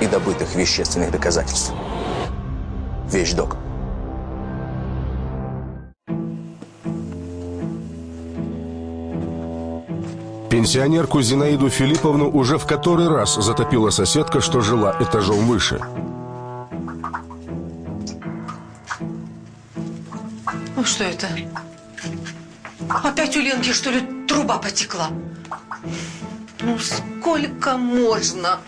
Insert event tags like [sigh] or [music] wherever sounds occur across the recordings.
и добытых вещественных доказательств. Вещдок. Пенсионерку Зинаиду Филипповну уже в который раз затопила соседка, что жила этажом выше. Ну что это? Опять у Ленки, что ли, труба потекла? Ну сколько можно?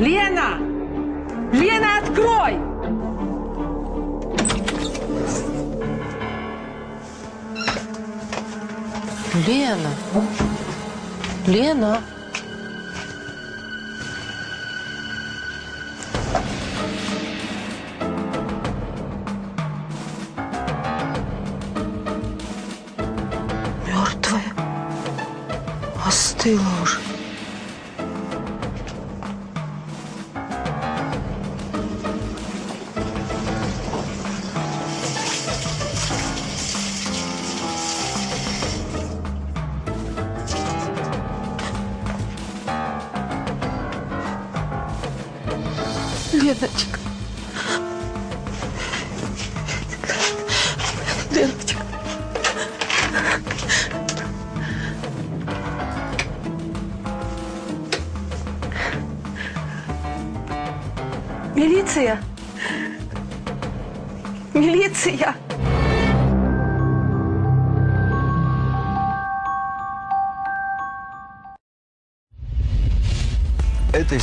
Лена! Лена, открой! Лена. Лена. Мертвая. Остыла уже.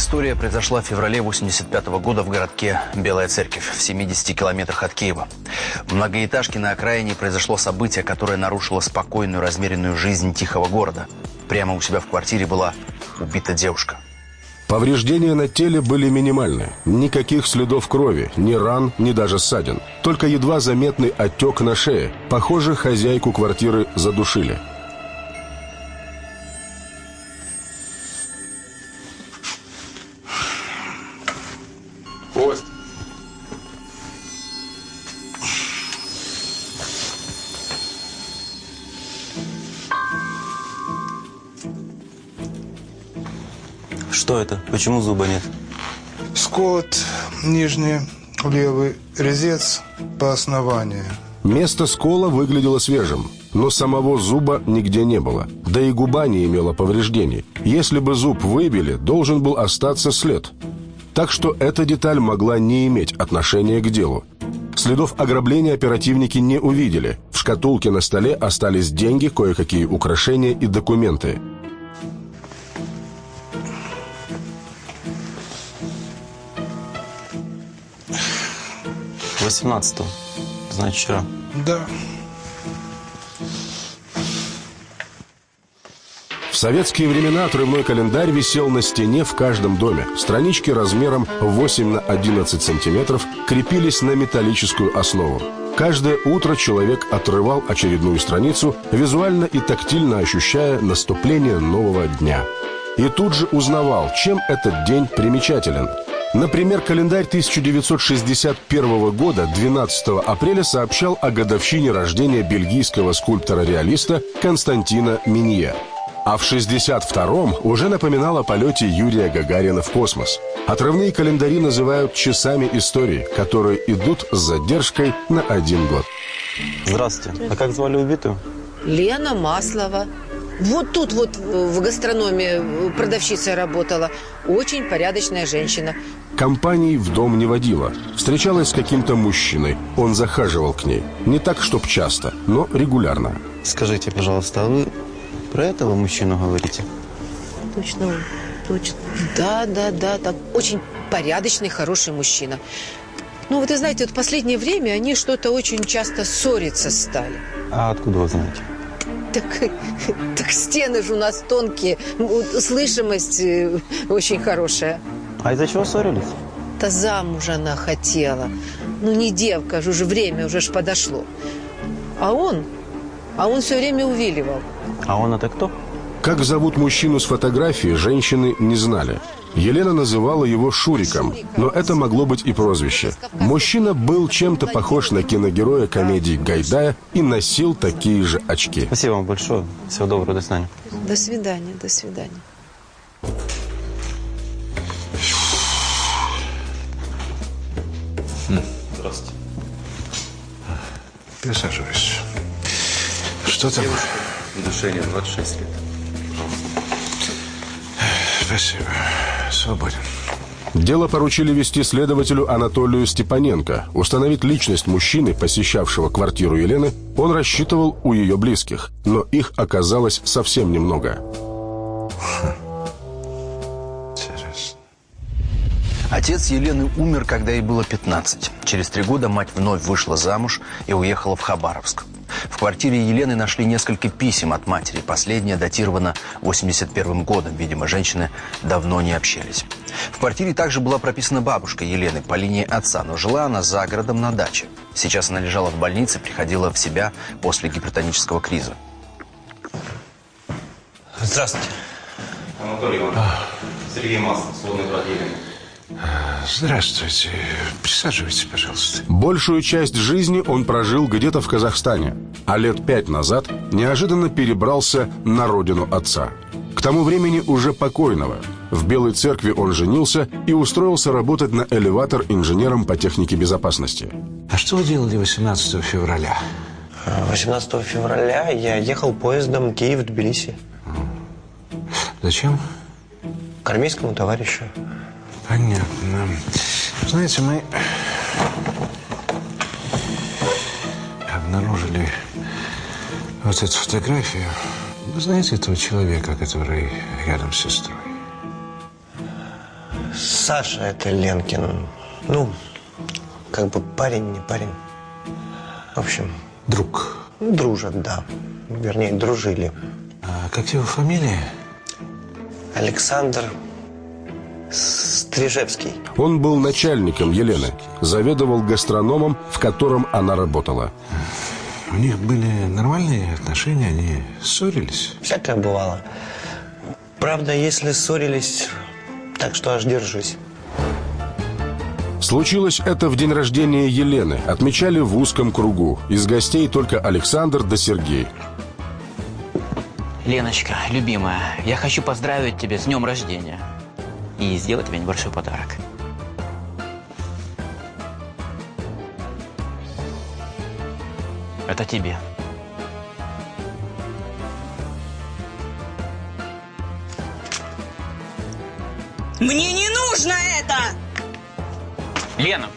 История произошла в феврале 85 года в городке Белая Церковь, в 70 километрах от Киева. В многоэтажке на окраине произошло событие, которое нарушило спокойную, размеренную жизнь тихого города. Прямо у себя в квартире была убита девушка. Повреждения на теле были минимальны. Никаких следов крови, ни ран, ни даже ссадин. Только едва заметный отек на шее. Похоже, хозяйку квартиры задушили. Почему зуба нет? Скот, нижний левый резец по основанию. Место скола выглядело свежим, но самого зуба нигде не было. Да и губа не имела повреждений. Если бы зуб выбили, должен был остаться след. Так что эта деталь могла не иметь отношения к делу. Следов ограбления оперативники не увидели. В шкатулке на столе остались деньги, кое-какие украшения и документы. Восемнадцатого. Значит, вчера. Да. В советские времена отрывной календарь висел на стене в каждом доме. Странички размером 8 на 11 сантиметров крепились на металлическую основу. Каждое утро человек отрывал очередную страницу, визуально и тактильно ощущая наступление нового дня. И тут же узнавал, чем этот день примечателен. Например, календарь 1961 года 12 апреля сообщал о годовщине рождения бельгийского скульптора-реалиста Константина Минье. А в 62-м уже напоминал о полете Юрия Гагарина в космос. Отрывные календари называют часами истории, которые идут с задержкой на один год. Здравствуйте. А как звали убитую? Лена Маслова. Вот тут вот в гастрономе э, продавщицей работала. Очень порядочная женщина. Компаний в дом не водила. Встречалась с каким-то мужчиной. Он захаживал к ней. Не так, чтоб часто, но регулярно. Скажите, пожалуйста, а вы про этого мужчину говорите? Точно, он, точно. Да, да, да, так очень порядочный, хороший мужчина. Ну, вот вы знаете, вот в последнее время они что-то очень часто ссориться стали. А откуда вы знаете? Так, так стены же у нас тонкие, слышимость э, очень хорошая. А из-за чего ссорились? Да замуж она хотела. Ну, не девка же, уже время уже ж подошло. А он, а он все время увиливал. А он это кто? Как зовут мужчину с фотографии, женщины не знали. Елена называла его Шуриком, но это могло быть и прозвище. Мужчина был чем-то похож на киногероя комедии Гайдая и носил такие же очки. Спасибо вам большое. Всего доброго, до свидания. До свидания, до свидания. Здравствуйте. Присаживайся. Что там? Удушение 26 лет. Спасибо. Свободен. Дело поручили вести следователю Анатолию Степаненко. Установить личность мужчины, посещавшего квартиру Елены, он рассчитывал у ее близких, но их оказалось совсем немного. Интересно. Отец Елены умер, когда ей было 15. Через три года мать вновь вышла замуж и уехала в Хабаровск. В квартире Елены нашли несколько писем от матери. Последнее датировано 81 годом. Видимо, женщины давно не общались. В квартире также была прописана бабушка Елены по линии отца, но жила она за городом на даче. Сейчас она лежала в больнице, приходила в себя после гипертонического криза. Здравствуйте. Анатолий Иванович. Сергей Маслов, сводный брат Елены. Здравствуйте. Присаживайтесь, пожалуйста. Большую часть жизни он прожил где-то в Казахстане, а лет пять назад неожиданно перебрался на родину отца. К тому времени уже покойного. В Белой церкви он женился и устроился работать на элеватор инженером по технике безопасности. А что вы делали 18 февраля? 18 февраля я ехал поездом Киев-Тбилиси Зачем? к армейскому товарищу. Понятно. Знаете, мы обнаружили вот эту фотографию. Вы знаете этого человека, который рядом с сестрой? Саша это Ленкин. Ну, как бы парень, не парень. В общем, Друг. дружат, да. Вернее, дружили. А как его фамилия? Александр Стрижевский. Он был начальником Елены, заведовал гастрономом, в котором она работала. У них были нормальные отношения, они ссорились. Всякое бывало. Правда, если ссорились, так что аж держись. Случилось это в день рождения Елены. Отмечали в узком кругу. Из гостей только Александр да Сергей. Леночка, любимая, я хочу поздравить тебя с днем рождения и сделать тебе небольшой подарок. Это тебе. Мне не нужно это! Лена,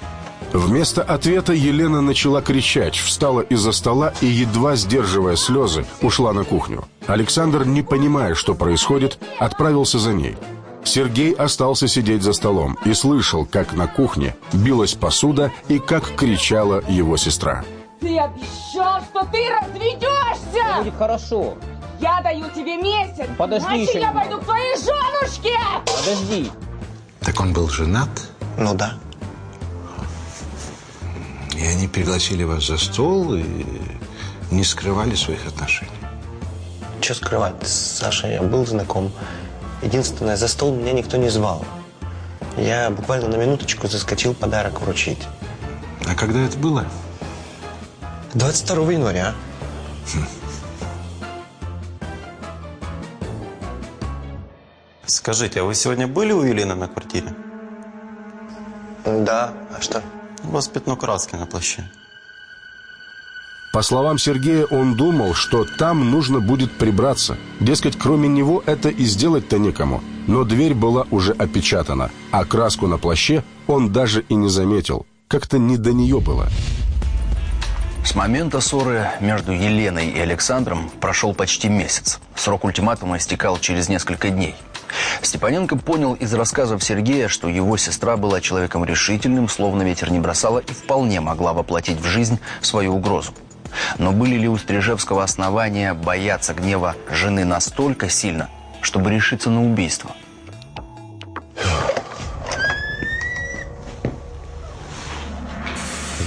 Вместо ответа Елена начала кричать, встала из-за стола и, едва сдерживая слезы, ушла на кухню. Александр, не понимая, что происходит, отправился за ней. Сергей остался сидеть за столом и слышал, как на кухне билась посуда и как кричала его сестра. Ты обещал, что ты разведешься! будет хорошо. Я даю тебе месяц, Подожди иначе еще я немного. пойду к твоей женушке! Подожди. Так он был женат, Ну да. и они пригласили вас за стол и не скрывали своих отношений. Что скрывать, с Сашей я был знаком. Единственное, за стол меня никто не звал. Я буквально на минуточку заскочил подарок вручить. А когда это было? 22 января. Скажите, а вы сегодня были у Елены на квартире? Да, а что? У вас пятно краски на плаще. По словам Сергея, он думал, что там нужно будет прибраться. Дескать, кроме него это и сделать-то некому. Но дверь была уже опечатана, а краску на плаще он даже и не заметил. Как-то не до нее было. С момента ссоры между Еленой и Александром прошел почти месяц. Срок ультиматума истекал через несколько дней. Степаненко понял из рассказов Сергея, что его сестра была человеком решительным, словно ветер не бросала и вполне могла воплотить в жизнь свою угрозу. Но были ли у Стрижевского основания бояться гнева жены настолько сильно, чтобы решиться на убийство?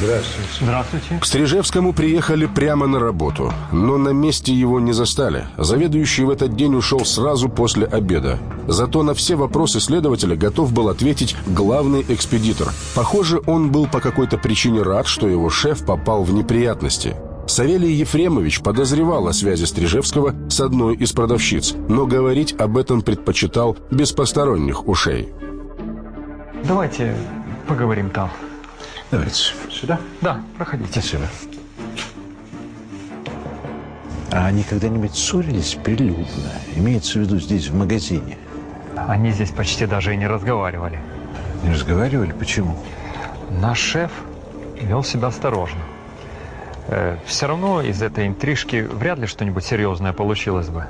Здравствуйте. Здравствуйте. К Стрижевскому приехали прямо на работу, но на месте его не застали. Заведующий в этот день ушел сразу после обеда. Зато на все вопросы следователя готов был ответить главный экспедитор. Похоже, он был по какой-то причине рад, что его шеф попал в неприятности. Савелий Ефремович подозревал о связи Стрижевского с одной из продавщиц, но говорить об этом предпочитал без посторонних ушей. Давайте поговорим там. Давайте. Сюда? Да, проходите. Спасибо. А они когда-нибудь ссорились прилюдно? Имеется в виду здесь, в магазине? Они здесь почти даже и не разговаривали. Не разговаривали? Почему? Наш шеф вел себя осторожно. Э, все равно из этой интрижки вряд ли что-нибудь серьезное получилось бы.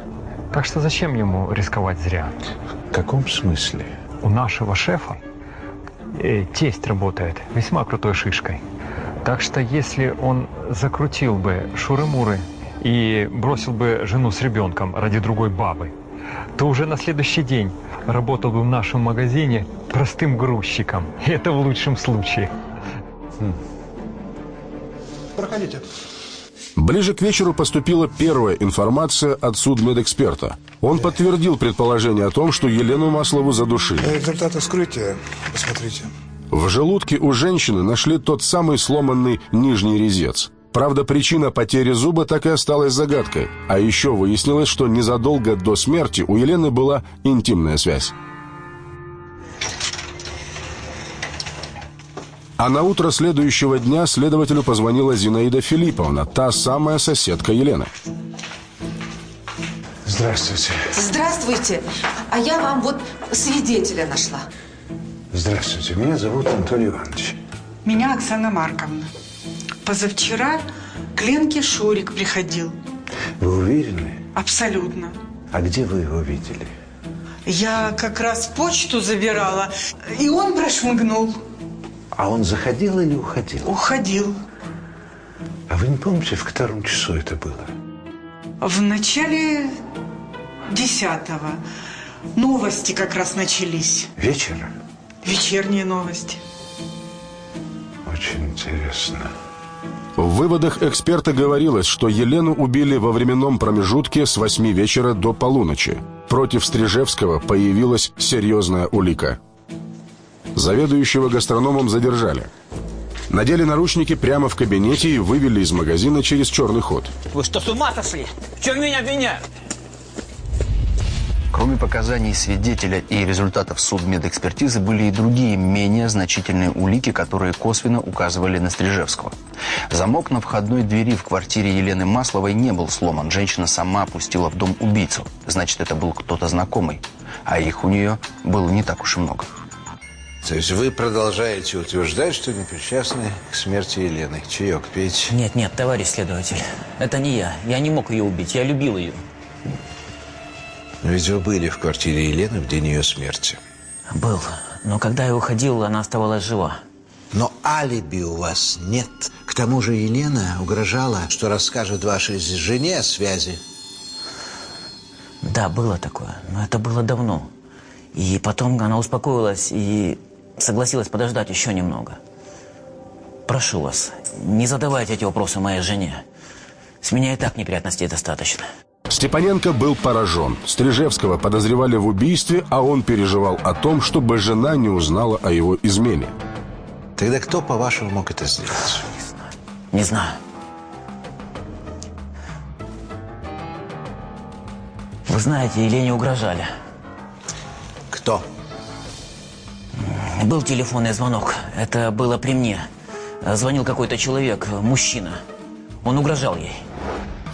Так что зачем ему рисковать зря? В каком смысле? У нашего шефа э, тесть работает весьма крутой шишкой. Так что если он закрутил бы шуры-муры и бросил бы жену с ребенком ради другой бабы, то уже на следующий день работал бы в нашем магазине простым грузчиком. И это в лучшем случае. Проходите. Ближе к вечеру поступила первая информация от судмедэксперта. Он подтвердил предположение о том, что Елену Маслову задушили. Результаты вскрытия. Посмотрите. В желудке у женщины нашли тот самый сломанный нижний резец. Правда, причина потери зуба так и осталась загадкой. А еще выяснилось, что незадолго до смерти у Елены была интимная связь. А на утро следующего дня следователю позвонила Зинаида Филипповна, та самая соседка Елены. Здравствуйте. Здравствуйте. А я вам вот свидетеля нашла. Здравствуйте. Меня зовут Анатолий Иванович. Меня Оксана Марковна. Позавчера к Ленке Шурик приходил. Вы уверены? Абсолютно. А где вы его видели? Я как раз почту забирала, и он прошмыгнул. А он заходил или уходил? Уходил. А вы не помните, в котором часу это было? В начале десятого. Новости как раз начались. Вечера? Вечерние новости. Очень интересно. В выводах эксперта говорилось, что Елену убили во временном промежутке с 8 вечера до полуночи. Против Стрижевского появилась серьезная улика. Заведующего гастрономом задержали. Надели наручники прямо в кабинете и вывели из магазина через черный ход. Вы что, с ума сошли? В чем меня обвиняют? Кроме показаний свидетеля и результатов судмедэкспертизы были и другие менее значительные улики, которые косвенно указывали на Стрижевского. Замок на входной двери в квартире Елены Масловой не был сломан. Женщина сама пустила в дом убийцу. Значит, это был кто-то знакомый. А их у нее было не так уж и много. То есть вы продолжаете утверждать, что не причастны к смерти Елены? Чаек пить? Нет, нет, товарищ следователь. Это не я. Я не мог ее убить. Я любил ее. Но ведь вы были в квартире Елены в день ее смерти. Был. Но когда я уходил, она оставалась жива. Но алиби у вас нет. К тому же Елена угрожала, что расскажет вашей жене о связи. Да, было такое. Но это было давно. И потом она успокоилась и согласилась подождать еще немного. Прошу вас, не задавайте эти вопросы моей жене. С меня и так неприятностей достаточно. Степаненко был поражен. Стрижевского подозревали в убийстве, а он переживал о том, чтобы жена не узнала о его измене. Тогда кто, по-вашему, мог это сделать? Не знаю. Вы знаете, Елене угрожали. Кто? Был телефонный звонок. Это было при мне. Звонил какой-то человек, мужчина. Он угрожал ей.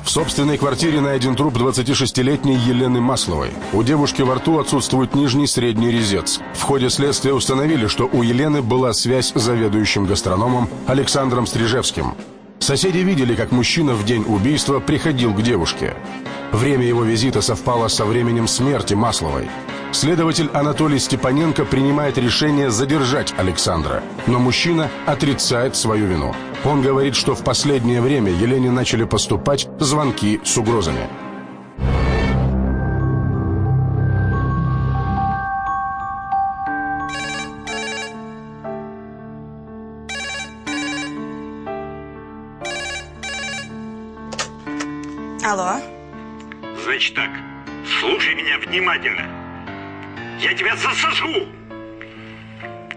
В собственной квартире найден труп 26-летней Елены Масловой. У девушки во рту отсутствует нижний средний резец. В ходе следствия установили, что у Елены была связь с заведующим гастрономом Александром Стрижевским. Соседи видели, как мужчина в день убийства приходил к девушке. Время его визита совпало со временем смерти Масловой. Следователь Анатолий Степаненко принимает решение задержать Александра, но мужчина отрицает свою вину. Он говорит, что в последнее время Елене начали поступать звонки с угрозами. Алло? Значит так, слушай меня внимательно. Я тебя засажу.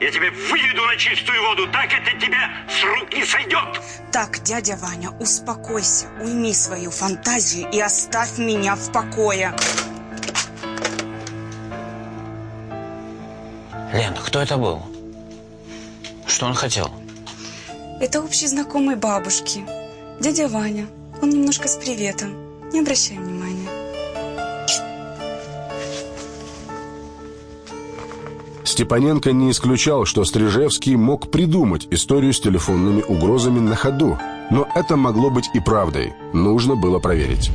Я тебя выведу на чистую воду, так это тебя с рук не сойдет. Так, дядя Ваня, успокойся, уйми свою фантазию и оставь меня в покое. Лен, кто это был? Что он хотел? Это общий знакомый бабушки. Дядя Ваня. Он немножко с приветом. Не обращай внимания. Степаненко не исключал, что Стрижевский мог придумать историю с телефонными угрозами на ходу. Но это могло быть и правдой. Нужно было проверить.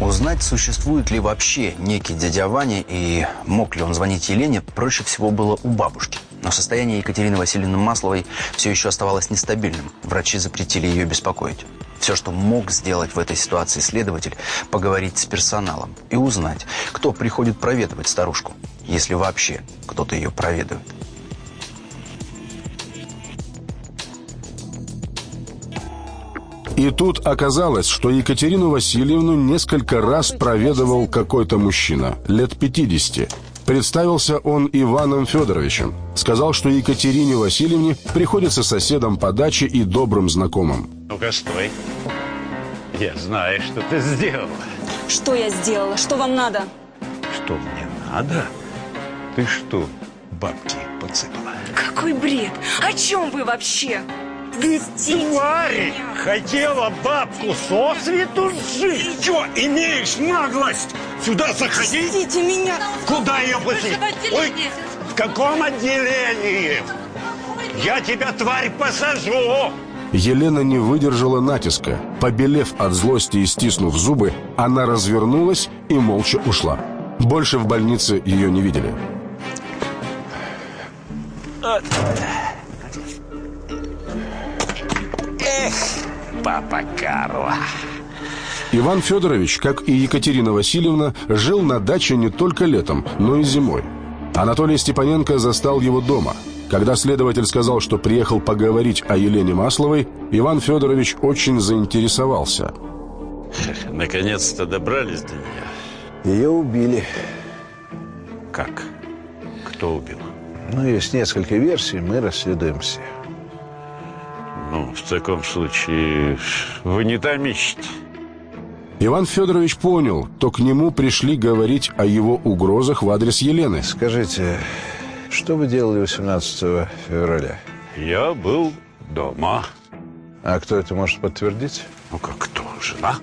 Узнать, существует ли вообще некий дядя Ваня и мог ли он звонить Елене, проще всего было у бабушки. Но состояние Екатерины Васильевны Масловой все еще оставалось нестабильным. Врачи запретили ее беспокоить. Все, что мог сделать в этой ситуации следователь, поговорить с персоналом и узнать, кто приходит проведывать старушку, если вообще кто-то ее проведывает. И тут оказалось, что Екатерину Васильевну несколько раз проведывал какой-то мужчина, лет 50. Представился он Иваном Федоровичем. Сказал, что Екатерине Васильевне приходится соседом по даче и добрым знакомым. Ну-ка, стой. Я знаю, что ты сделала. Что я сделала? Что вам надо? Что мне надо? Ты что, бабки подсыпала? Какой бред! О чем вы вообще? Ты, тварь, хотела бабку со свету сжить. Что, имеешь наглость сюда заходить? Пустите меня! Куда ее пустить? Ой, в каком отделении? Я тебя, тварь, посажу! Елена не выдержала натиска. Побелев от злости и стиснув зубы, она развернулась и молча ушла. Больше в больнице ее не видели. Эх, папа Карла. Иван Федорович, как и Екатерина Васильевна, жил на даче не только летом, но и зимой. Анатолий Степаненко застал его дома. Когда следователь сказал, что приехал поговорить о Елене Масловой, Иван Федорович очень заинтересовался. [laughs] Наконец-то добрались до нее. Ее убили. Как? Кто убил? Ну, есть несколько версий, мы расследуем все. Ну, в таком случае, вы не там ищете. Иван Федорович понял, то к нему пришли говорить о его угрозах в адрес Елены. Скажите, что вы делали 18 февраля? Я был дома. А кто это может подтвердить? Ну, как кто? Жена?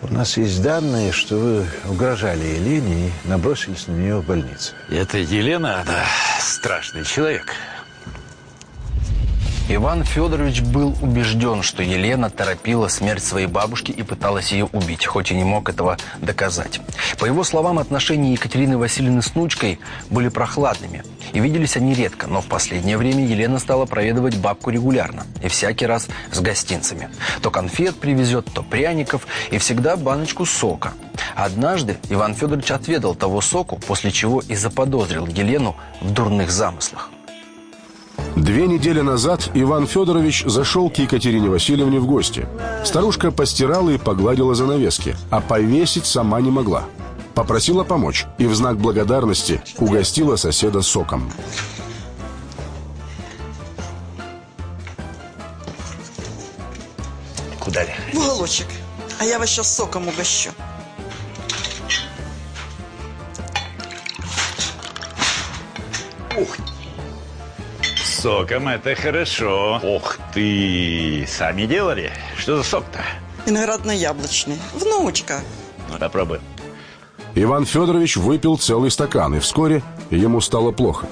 У нас есть данные, что вы угрожали Елене и набросились на нее в больнице. Это Елена, она страшный человек. Иван Федорович был убежден, что Елена торопила смерть своей бабушки и пыталась ее убить, хоть и не мог этого доказать. По его словам, отношения Екатерины Васильевны с внучкой были прохладными. И виделись они редко, но в последнее время Елена стала проведывать бабку регулярно. И всякий раз с гостинцами. То конфет привезет, то пряников, и всегда баночку сока. Однажды Иван Федорович отведал того соку, после чего и заподозрил Елену в дурных замыслах. Две недели назад Иван Федорович зашел к Екатерине Васильевне в гости. Старушка постирала и погладила занавески, а повесить сама не могла. Попросила помочь и в знак благодарности угостила соседа соком. Куда ли? В уголочек. А я вас сейчас соком угощу. Ух Соком это хорошо. Ух ты! Сами делали? Что за сок-то? Виноградно-яблочный. Внучка. Ну, попробуй. Иван Федорович выпил целый стакан, и вскоре ему стало плохо.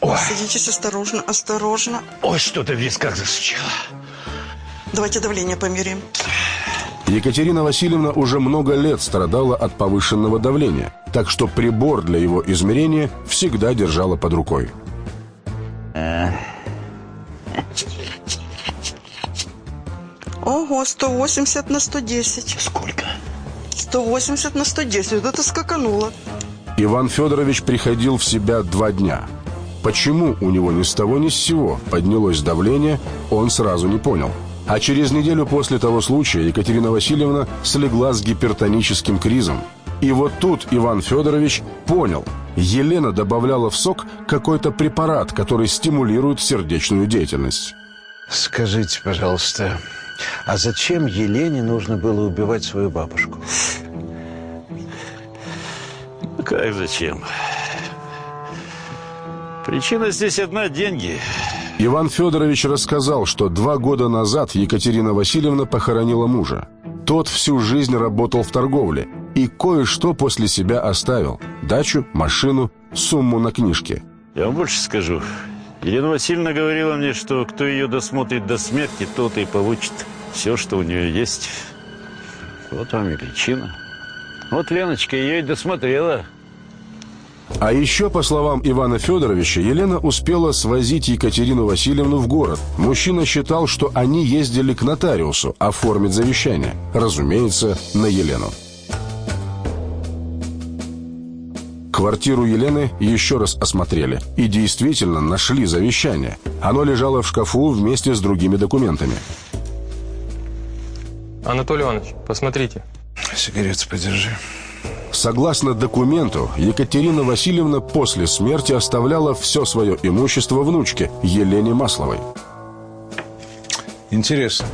Ой. Садитесь осторожно, осторожно. Ой, что-то в висках засучило. Давайте давление померяем. Екатерина Васильевна уже много лет страдала от повышенного давления, так что прибор для его измерения всегда держала под рукой. Ого, 180 на 110. Сколько? 180 на 110. Вот это скакануло. Иван Федорович приходил в себя два дня. Почему у него ни с того ни с сего поднялось давление, он сразу не понял. А через неделю после того случая Екатерина Васильевна слегла с гипертоническим кризом. И вот тут Иван Федорович понял. Елена добавляла в сок какой-то препарат, который стимулирует сердечную деятельность. Скажите, пожалуйста, а зачем Елене нужно было убивать свою бабушку? Как зачем? Причина здесь одна – деньги. Иван Федорович рассказал, что два года назад Екатерина Васильевна похоронила мужа. Тот всю жизнь работал в торговле и кое-что после себя оставил. Дачу, машину, сумму на книжке. Я вам больше скажу. Елена Васильевна говорила мне, что кто ее досмотрит до смерти, тот и получит все, что у нее есть. Вот вам и причина. Вот Леночка ее и досмотрела. А еще, по словам Ивана Федоровича, Елена успела свозить Екатерину Васильевну в город. Мужчина считал, что они ездили к нотариусу оформить завещание. Разумеется, на Елену. Квартиру Елены еще раз осмотрели и действительно нашли завещание. Оно лежало в шкафу вместе с другими документами. Анатолий Иванович, посмотрите. Сигарету подержи. Согласно документу, Екатерина Васильевна после смерти оставляла все свое имущество внучке Елене Масловой. Интересно.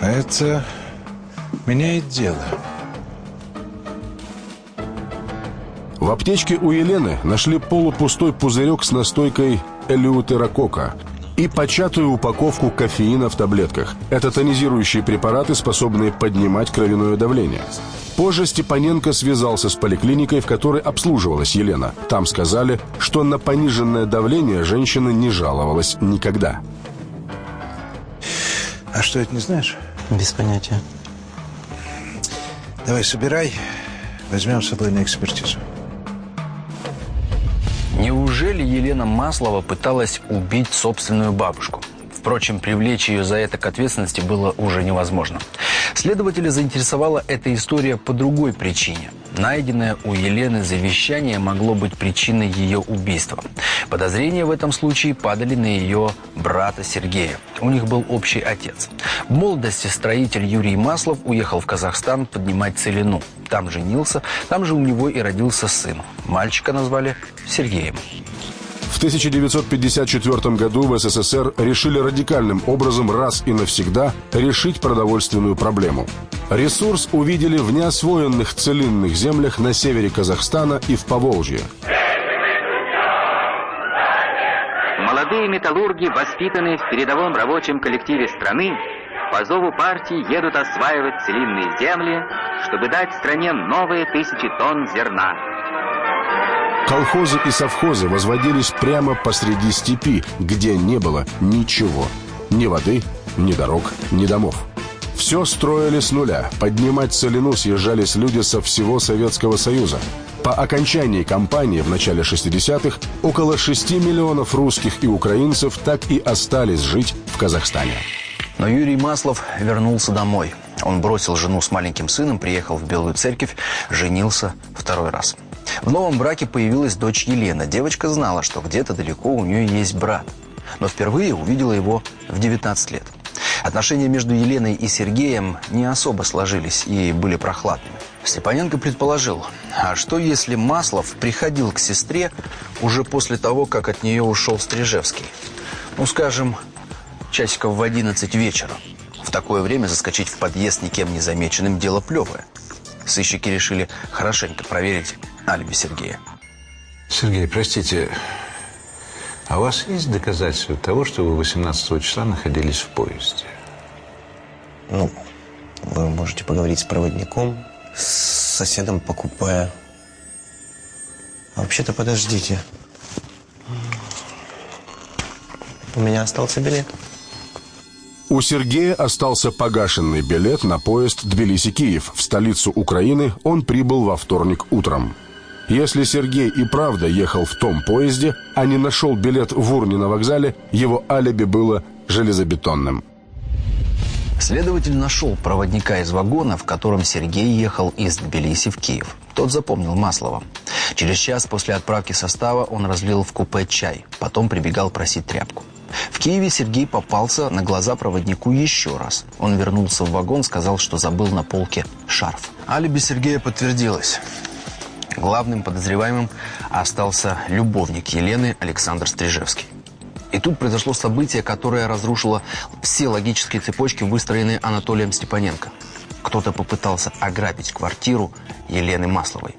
А это меняет дело. В аптечке у Елены нашли полупустой пузырек с настойкой элеутерокока и початую упаковку кофеина в таблетках. Это тонизирующие препараты, способные поднимать кровяное давление. Позже Степаненко связался с поликлиникой, в которой обслуживалась Елена. Там сказали, что на пониженное давление женщина не жаловалась никогда. А что это не знаешь? Без понятия. Давай, собирай. Возьмем с собой на экспертизу. Неужели Елена Маслова пыталась убить собственную бабушку? Впрочем, привлечь ее за это к ответственности было уже невозможно. Следователя заинтересовала эта история по другой причине. Найденное у Елены завещание могло быть причиной ее убийства. Подозрения в этом случае падали на ее брата Сергея. У них был общий отец. В молодости строитель Юрий Маслов уехал в Казахстан поднимать целину. Там женился, там же у него и родился сын. Мальчика назвали Сергеем. В 1954 году в СССР решили радикальным образом раз и навсегда решить продовольственную проблему. Ресурс увидели в неосвоенных целинных землях на севере Казахстана и в Поволжье. Молодые металлурги, воспитанные в передовом рабочем коллективе страны, по зову партии едут осваивать целинные земли, чтобы дать стране новые тысячи тонн зерна. Колхозы и совхозы возводились прямо посреди степи, где не было ничего. Ни воды, ни дорог, ни домов. Все строили с нуля. Поднимать целину съезжались люди со всего Советского Союза. По окончании кампании в начале 60-х около 6 миллионов русских и украинцев так и остались жить в Казахстане. Но Юрий Маслов вернулся домой. Он бросил жену с маленьким сыном, приехал в Белую Церковь, женился второй раз. В новом браке появилась дочь Елена. Девочка знала, что где-то далеко у нее есть брат. Но впервые увидела его в 19 лет. Отношения между Еленой и Сергеем не особо сложились и были прохладными. Степаненко предположил, а что если Маслов приходил к сестре уже после того, как от нее ушел Стрижевский? Ну, скажем, часиков в 11 вечера. В такое время заскочить в подъезд никем не замеченным – дело плевое. Сыщики решили хорошенько проверить алиби Сергея. Сергей, простите, а у вас есть доказательства того, что вы 18 числа находились в поезде? Ну, вы можете поговорить с проводником, с соседом по купе. А вообще-то подождите. У меня остался билет. У Сергея остался погашенный билет на поезд Тбилиси-Киев. В столицу Украины он прибыл во вторник утром. Если Сергей и правда ехал в том поезде, а не нашел билет в урне на вокзале, его алиби было железобетонным. Следователь нашел проводника из вагона, в котором Сергей ехал из Тбилиси в Киев. Тот запомнил Маслова. Через час после отправки состава он разлил в купе чай, потом прибегал просить тряпку. В Киеве Сергей попался на глаза проводнику еще раз. Он вернулся в вагон, сказал, что забыл на полке шарф. Алиби Сергея подтвердилось. Главным подозреваемым остался любовник Елены Александр Стрижевский. И тут произошло событие, которое разрушило все логические цепочки, выстроенные Анатолием Степаненко. Кто-то попытался ограбить квартиру Елены Масловой.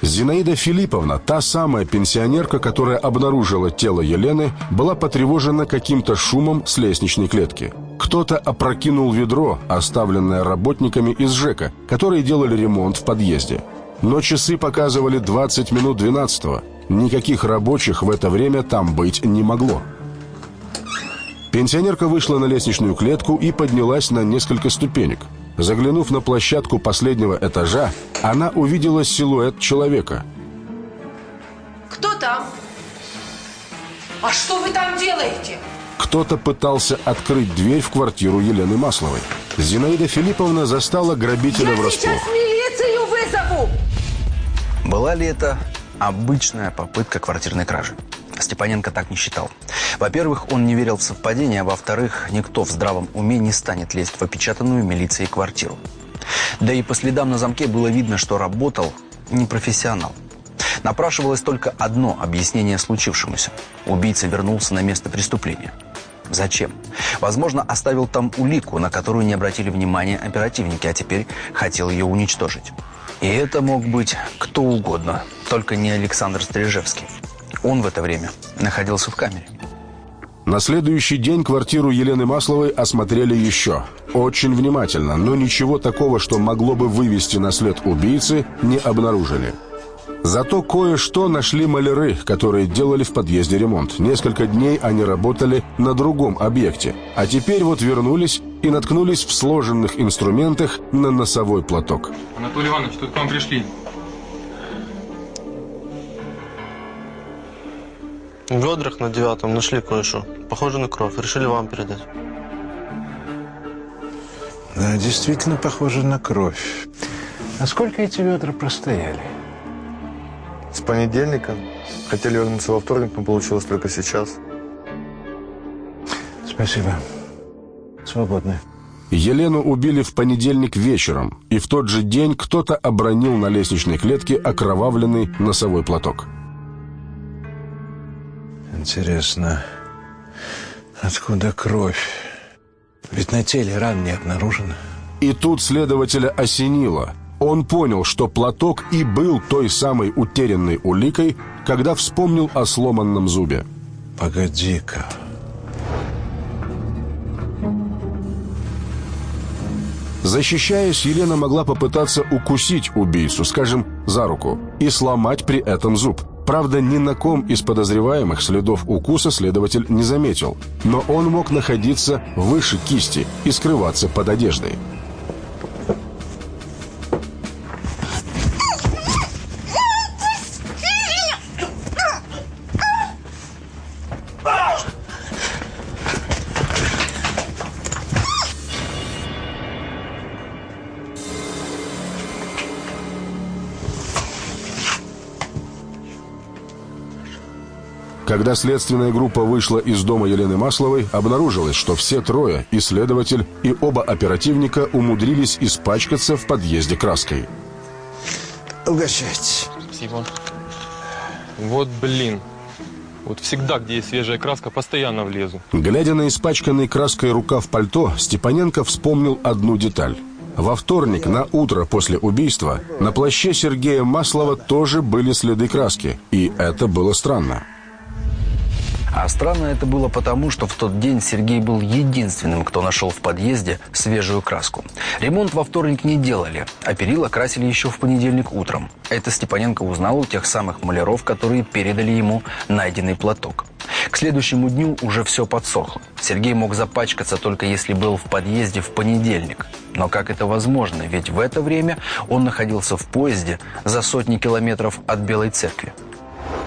Зинаида Филипповна, та самая пенсионерка, которая обнаружила тело Елены, была потревожена каким-то шумом с лестничной клетки. Кто-то опрокинул ведро, оставленное работниками из ЖЭКа, которые делали ремонт в подъезде. Но часы показывали 20 минут 12 -го. Никаких рабочих в это время там быть не могло. Пенсионерка вышла на лестничную клетку и поднялась на несколько ступенек. Заглянув на площадку последнего этажа, она увидела силуэт человека. Кто там? А что вы там делаете? Кто-то пытался открыть дверь в квартиру Елены Масловой. Зинаида Филипповна застала грабителя Я врасплох. сейчас! Была ли это обычная попытка квартирной кражи? Степаненко так не считал. Во-первых, он не верил в совпадение, а во-вторых, никто в здравом уме не станет лезть в опечатанную милицией квартиру. Да и по следам на замке было видно, что работал не профессионал. Напрашивалось только одно объяснение случившемуся. Убийца вернулся на место преступления. Зачем? Возможно, оставил там улику, на которую не обратили внимания оперативники, а теперь хотел ее уничтожить. И это мог быть кто угодно, только не Александр Стрижевский. Он в это время находился в камере. На следующий день квартиру Елены Масловой осмотрели еще. Очень внимательно, но ничего такого, что могло бы вывести на след убийцы, не обнаружили. Зато кое-что нашли маляры, которые делали в подъезде ремонт. Несколько дней они работали на другом объекте. А теперь вот вернулись и наткнулись в сложенных инструментах на носовой платок. Анатолий Иванович, тут к вам пришли. В ведрах на девятом нашли кое-что. Похоже на кровь. Решили вам передать. Да, действительно похоже на кровь. А сколько эти ведра простояли? С понедельника. Хотели вернуться во вторник, но получилось только сейчас. Спасибо. Свободны. Елену убили в понедельник вечером, и в тот же день кто-то обронил на лестничной клетке окровавленный носовой платок. Интересно, откуда кровь? Ведь на теле ран не обнаружено. И тут следователя осенило. Он понял, что платок и был той самой утерянной уликой, когда вспомнил о сломанном зубе. Погоди-ка. Защищаясь, Елена могла попытаться укусить убийцу, скажем, за руку, и сломать при этом зуб. Правда, ни на ком из подозреваемых следов укуса следователь не заметил, но он мог находиться выше кисти и скрываться под одеждой. Когда следственная группа вышла из дома Елены Масловой, обнаружилось, что все трое, и следователь, и оба оперативника умудрились испачкаться в подъезде краской. Угощайте. Спасибо. Вот блин. Вот всегда, где есть свежая краска, постоянно влезу. Глядя на испачканный краской рукав пальто, Степаненко вспомнил одну деталь. Во вторник, на утро после убийства, на плаще Сергея Маслова тоже были следы краски. И это было странно. А странно это было потому, что в тот день Сергей был единственным, кто нашел в подъезде свежую краску. Ремонт во вторник не делали, а перила красили еще в понедельник утром. Это Степаненко узнал у тех самых маляров, которые передали ему найденный платок. К следующему дню уже все подсохло. Сергей мог запачкаться только если был в подъезде в понедельник. Но как это возможно? Ведь в это время он находился в поезде за сотни километров от Белой церкви.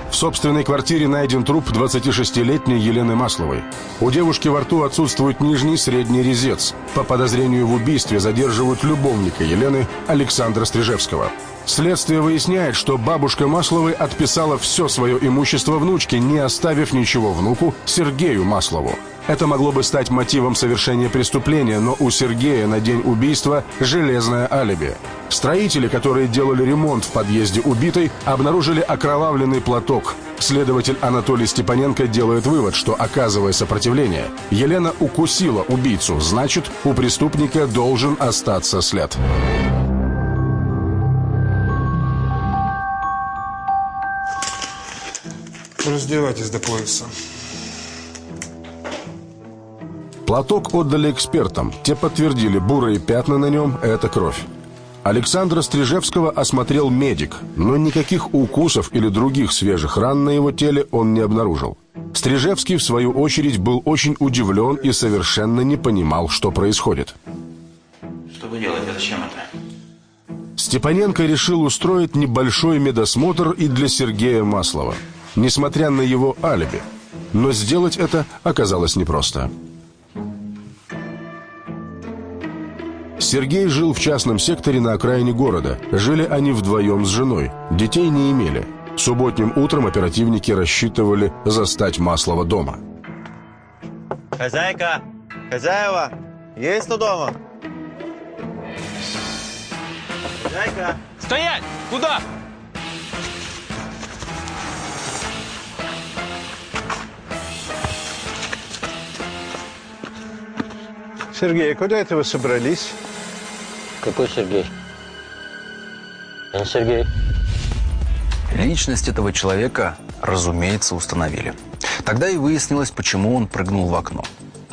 В собственной квартире найден труп 26-летней Елены Масловой. У девушки во рту отсутствует нижний средний резец. По подозрению в убийстве задерживают любовника Елены Александра Стрижевского. Следствие выясняет, что бабушка Масловой отписала все свое имущество внучке, не оставив ничего внуку Сергею Маслову. Это могло бы стать мотивом совершения преступления, но у Сергея на день убийства железное алиби. Строители, которые делали ремонт в подъезде убитой, обнаружили окровавленный платок. Следователь Анатолий Степаненко делает вывод, что, оказывая сопротивление, Елена укусила убийцу, значит, у преступника должен остаться след. Раздевайтесь до пояса. Платок отдали экспертам. Те подтвердили, бурые пятна на нем – это кровь. Александра Стрижевского осмотрел медик, но никаких укусов или других свежих ран на его теле он не обнаружил. Стрижевский, в свою очередь, был очень удивлен и совершенно не понимал, что происходит. Что вы делаете? Зачем это? Степаненко решил устроить небольшой медосмотр и для Сергея Маслова, несмотря на его алиби. Но сделать это оказалось непросто. Сергей жил в частном секторе на окраине города. Жили они вдвоем с женой. Детей не имели. Субботним утром оперативники рассчитывали застать Маслова дома. Хозяйка! Хозяева! Есть кто дома? Хозяйка! Стоять! Куда? Сергей, куда это вы собрались? Какой Сергей? Я не Сергей. Личность этого человека, разумеется, установили. Тогда и выяснилось, почему он прыгнул в окно.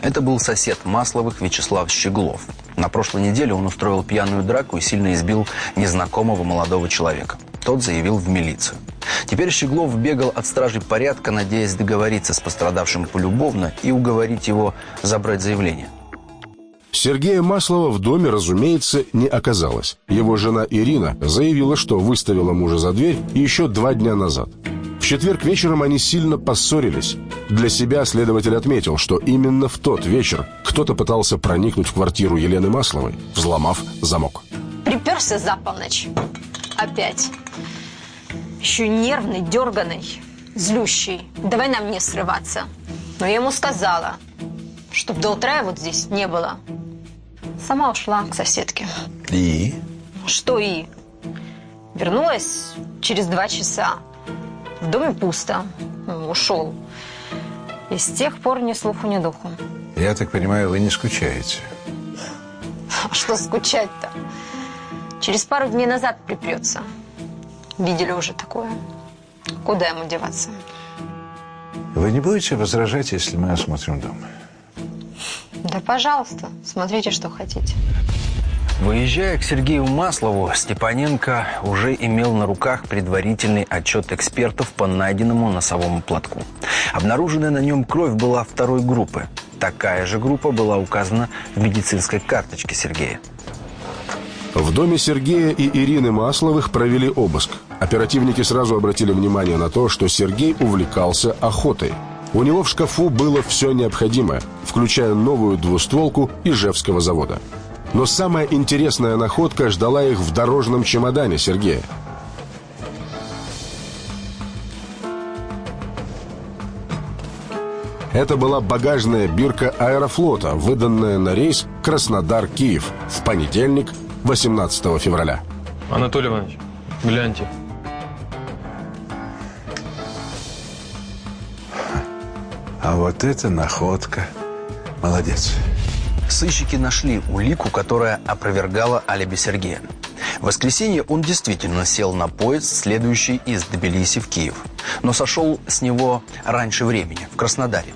Это был сосед Масловых Вячеслав Щеглов. На прошлой неделе он устроил пьяную драку и сильно избил незнакомого молодого человека. Тот заявил в милицию. Теперь Щеглов бегал от стражей порядка, надеясь договориться с пострадавшим полюбовно и уговорить его забрать заявление. Сергея Маслова в доме, разумеется, не оказалось. Его жена Ирина заявила, что выставила мужа за дверь еще два дня назад. В четверг вечером они сильно поссорились. Для себя следователь отметил, что именно в тот вечер кто-то пытался проникнуть в квартиру Елены Масловой, взломав замок. Приперся за полночь. Опять. Еще нервный, дерганый, злющий. Давай нам не срываться. Но я ему сказала, чтоб до утра его здесь не было. Сама ушла к соседке. И? Что и? Вернулась через два часа. В доме пусто. Ушел. И с тех пор ни слуху, ни духу. Я так понимаю, вы не скучаете. А что скучать-то? Через пару дней назад припрется. Видели уже такое. Куда ему деваться? Вы не будете возражать, если мы осмотрим дом? Да, пожалуйста, смотрите, что хотите. Выезжая к Сергею Маслову, Степаненко уже имел на руках предварительный отчет экспертов по найденному носовому платку. Обнаруженная на нем кровь была второй группы. Такая же группа была указана в медицинской карточке Сергея. В доме Сергея и Ирины Масловых провели обыск. Оперативники сразу обратили внимание на то, что Сергей увлекался охотой. У него в шкафу было все необходимое, включая новую двустволку Ижевского завода. Но самая интересная находка ждала их в дорожном чемодане Сергея. Это была багажная бирка аэрофлота, выданная на рейс Краснодар-Киев в понедельник, 18 февраля. Анатолий Иванович, гляньте. А вот это находка. Молодец. Сыщики нашли улику, которая опровергала алиби Сергея. В воскресенье он действительно сел на поезд, следующий из Тбилиси в Киев. Но сошел с него раньше времени, в Краснодаре.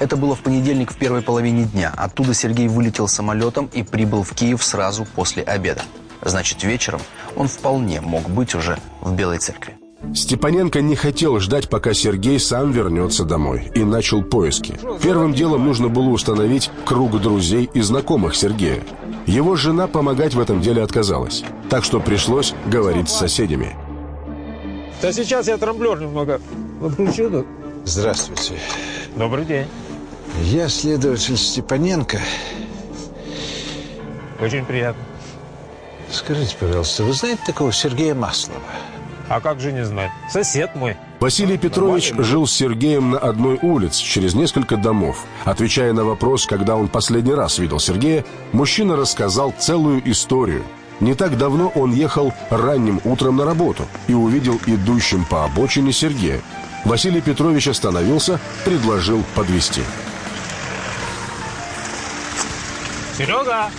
Это было в понедельник в первой половине дня. Оттуда Сергей вылетел самолетом и прибыл в Киев сразу после обеда. Значит, вечером он вполне мог быть уже в Белой церкви. Степаненко не хотел ждать, пока Сергей сам вернется домой, и начал поиски. Первым делом нужно было установить круг друзей и знакомых Сергея. Его жена помогать в этом деле отказалась, так что пришлось говорить с соседями. Да сейчас я трамблер немного подключу тут. Здравствуйте. Добрый день. Я следователь Степаненко. Очень приятно. Скажите, пожалуйста, вы знаете такого Сергея Маслова? А как же не знать? Сосед мой. Василий Петрович жил с Сергеем на одной улице, через несколько домов. Отвечая на вопрос, когда он последний раз видел Сергея, мужчина рассказал целую историю. Не так давно он ехал ранним утром на работу и увидел идущим по обочине Сергея. Василий Петрович остановился, предложил подвести. Серега!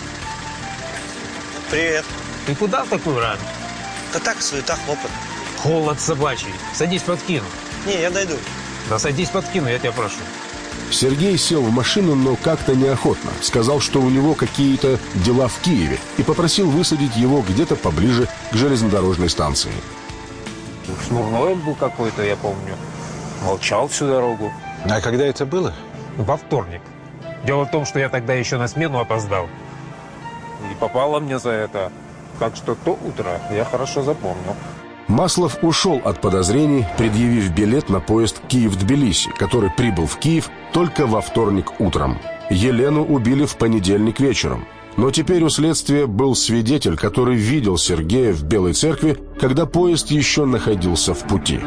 Привет. Ты куда в такую рано? Да так, суета, хлопот. Холод собачий. Садись, подкину. Не, я дойду. Да садись, подкину, я тебя прошу. Сергей сел в машину, но как-то неохотно. Сказал, что у него какие-то дела в Киеве и попросил высадить его где-то поближе к железнодорожной станции. Смурной был какой-то, я помню. Молчал всю дорогу. А когда это было? Во вторник. Дело в том, что я тогда еще на смену опоздал. И попало мне за это. Так что то утро я хорошо запомнил. Маслов ушел от подозрений, предъявив билет на поезд Киев-Тбилиси, который прибыл в Киев только во вторник утром. Елену убили в понедельник вечером. Но теперь у следствия был свидетель, который видел Сергея в Белой церкви, когда поезд еще находился в пути.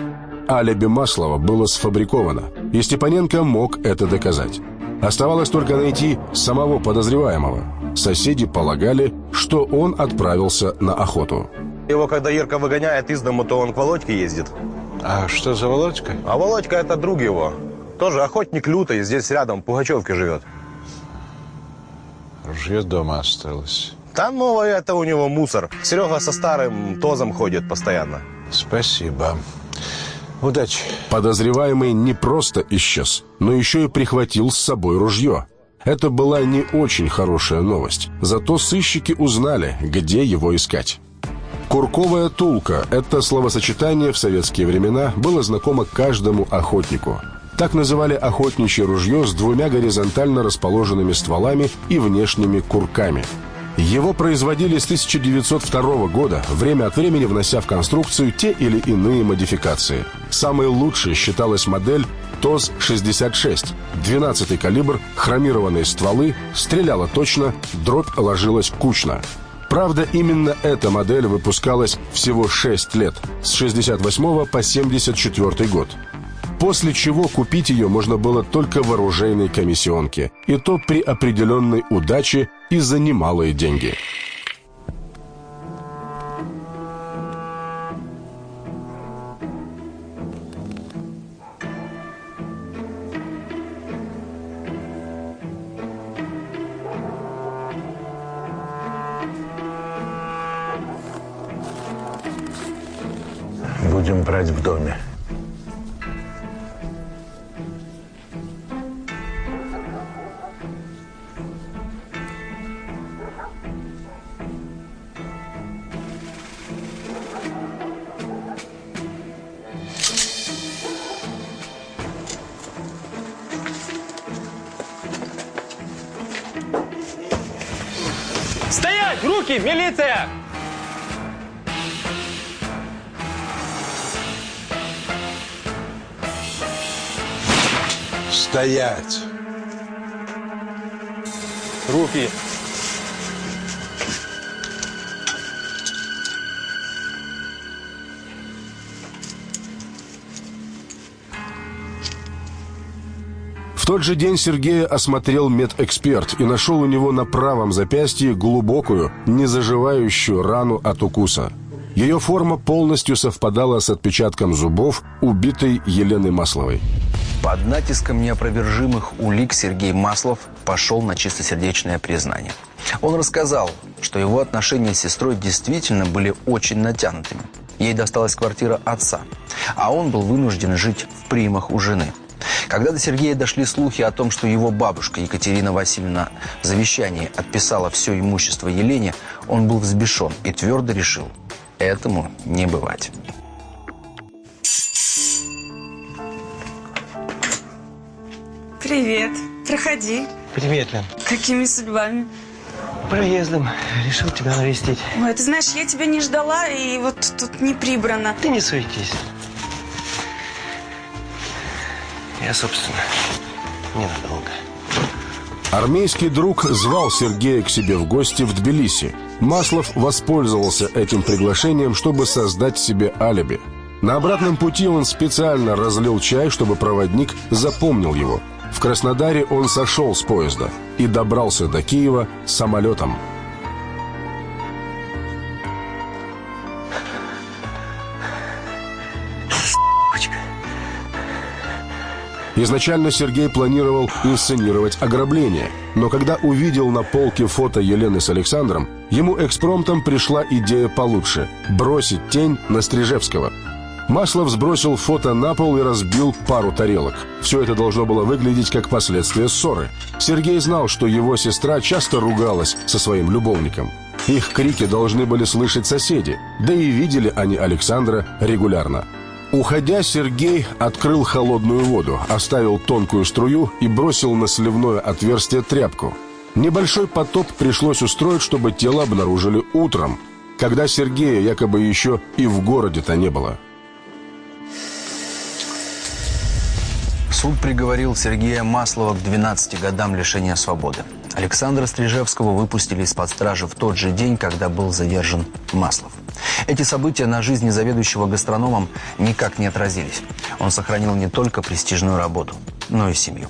Алиби Маслова было сфабриковано, и Степаненко мог это доказать. Оставалось только найти самого подозреваемого. Соседи полагали, что он отправился на охоту. Его, когда Ирка выгоняет из дома, то он к Володьке ездит. А что за Володька? А Володька это друг его. Тоже охотник лютый, здесь рядом, в Пугачевке живет. Ружье дома осталось. Там новое это у него мусор. Серега со старым тозом ходит постоянно. Спасибо. Удачи. Подозреваемый не просто исчез, но еще и прихватил с собой ружье. Это была не очень хорошая новость. Зато сыщики узнали, где его искать. Курковая тулка – это словосочетание в советские времена было знакомо каждому охотнику. Так называли охотничье ружье с двумя горизонтально расположенными стволами и внешними курками. Его производили с 1902 года, время от времени внося в конструкцию те или иные модификации. Самой лучшей считалась модель ТОЗ-66. 12-й калибр, хромированные стволы, стреляла точно, дробь ложилась кучно. Правда, именно эта модель выпускалась всего 6 лет, с 68 по 74 год. После чего купить ее можно было только в оружейной комиссионке, и то при определенной удаче и за немалые деньги. Тот же день Сергея осмотрел медэксперт и нашел у него на правом запястье глубокую, незаживающую рану от укуса. Ее форма полностью совпадала с отпечатком зубов убитой Елены Масловой. Под натиском неопровержимых улик Сергей Маслов пошел на чистосердечное признание. Он рассказал, что его отношения с сестрой действительно были очень натянутыми. Ей досталась квартира отца, а он был вынужден жить в примах у жены. Когда до Сергея дошли слухи о том, что его бабушка Екатерина Васильевна в завещании отписала все имущество Елене, он был взбешен и твердо решил – этому не бывать. Привет. Проходи. Привет, Лен. Какими судьбами? Проездом. Решил тебя навестить. Ой, ты знаешь, я тебя не ждала, и вот тут не прибрано. Ты не суетись. Я, собственно, ненадолго. Армейский друг звал Сергея к себе в гости в Тбилиси. Маслов воспользовался этим приглашением, чтобы создать себе алиби. На обратном пути он специально разлил чай, чтобы проводник запомнил его. В Краснодаре он сошел с поезда и добрался до Киева самолетом. Изначально Сергей планировал инсценировать ограбление, но когда увидел на полке фото Елены с Александром, ему экспромтом пришла идея получше – бросить тень на Стрижевского. Маслов сбросил фото на пол и разбил пару тарелок. Все это должно было выглядеть как последствие ссоры. Сергей знал, что его сестра часто ругалась со своим любовником. Их крики должны были слышать соседи, да и видели они Александра регулярно. Уходя, Сергей открыл холодную воду, оставил тонкую струю и бросил на сливное отверстие тряпку. Небольшой потоп пришлось устроить, чтобы тело обнаружили утром, когда Сергея якобы еще и в городе-то не было. Суд приговорил Сергея Маслова к 12 годам лишения свободы. Александра Стрижевского выпустили из-под стражи в тот же день, когда был задержан Маслов. Эти события на жизни заведующего гастрономом никак не отразились. Он сохранил не только престижную работу, но и семью.